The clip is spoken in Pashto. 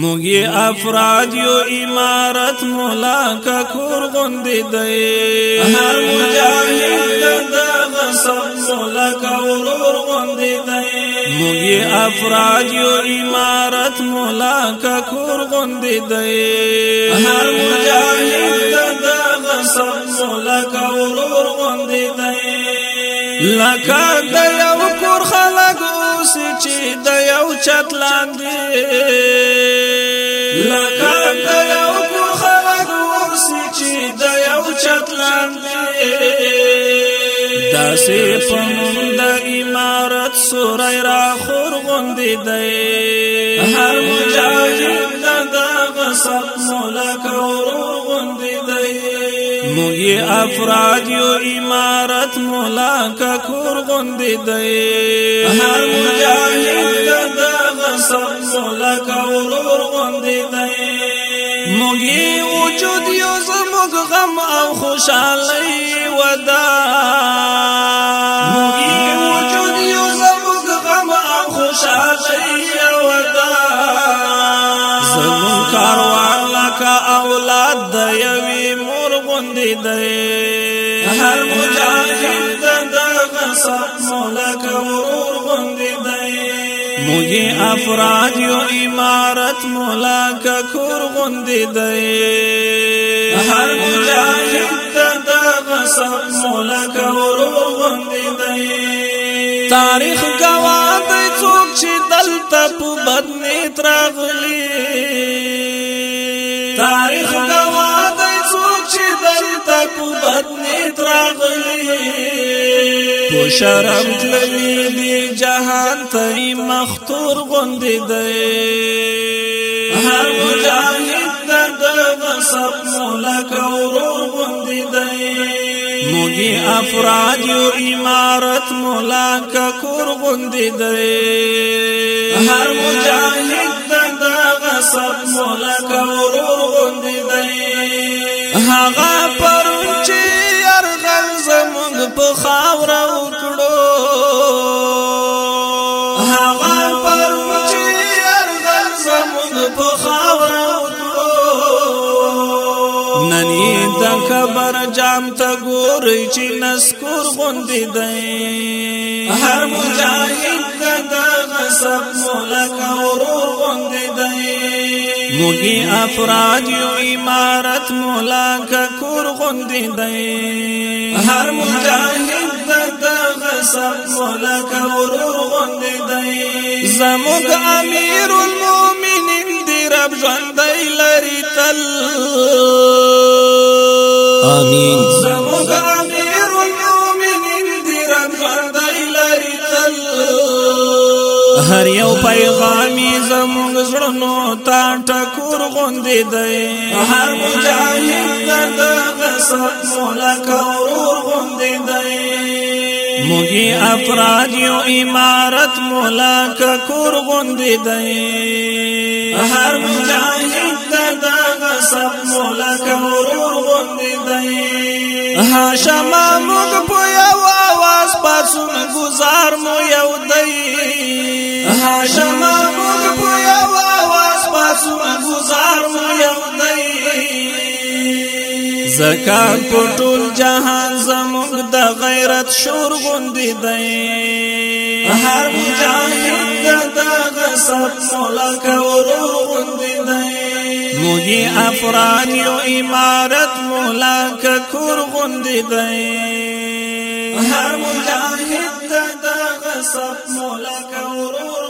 مونږه افراد یو امارت مولا کا کور غوندې دی هر مجاهد د غصب مولا کا ورور غوندې دی مونږه افراد یو امارت مولا کا کور غوندې دی هر مجاهد د غصب مولا کا ورور غوندې دی لکه د یو کور خلک اوس چې د یو چت لاندې داسې پمون د امارت سورای را خور غوندې دی هر مجاهد د غصب ملک ورو غوندې دی مو یې افراد یو امارت ملک کور غوندې دی هر مجاهد د غصب ملک ورو غوندې دی مو یې وجود یو زموږ غم او خوشالۍ هر مجاهد د غصب ملک ورور غوندې دی موږ افراد یو امارت ملک کور غوندې دی هر مجاهد د غصب ملک ورور غوندې دی تاریخ گواه دی څوک چې دلته په بدنه تراغلي تاریخ گواه تا قوت نیت راغلی تو شرم تللی دی جهان تای مختور غندی دی هر مجاہد تا دو سب مولک ورور غندی دی موږی افراد یو امارت مولا کا کور غوندې درې هر مجاهد دغه سب مولا کا ورور هغه پرون چې ارغل زموږ په خاور وکړو هغه پرون چې ارغل زموږ په خاور وکړو نن د خبر جام ته ګورې چې نسکور غوندې دی هر مجاهد دغه سب مولا کا ورو غوندې ګوګي افراد یو امارت مولا کا کور غوندې دی هر مجاهد دغه سب مولا کا ورور غوندې دی زموږ امیر المؤمنین دی رب ژوندې لري تل امين زموږ امیر المؤمنین دی رب ژوندې لري تل هر یو پیغام زموږ زړونو تا ټکور غوندې دی هر مجاهد درد غصب ملک ورور غوندې دی موږی افراد یو امارت مولا کور غوندې دی هر مجاهد درد غصب ملک ورور غوندې دی هاشم موږ په یو आवाज پاسون گزار مو یو دی هاشم زکان په ټول جهان زموږ د غیرت شور غوندې دی هر مجاهد د دغه سب ملک ورور غوندې دی موږي افراد یو امارت ملک کور غوندې دی هر مجاهد د دغه سب ملک ورور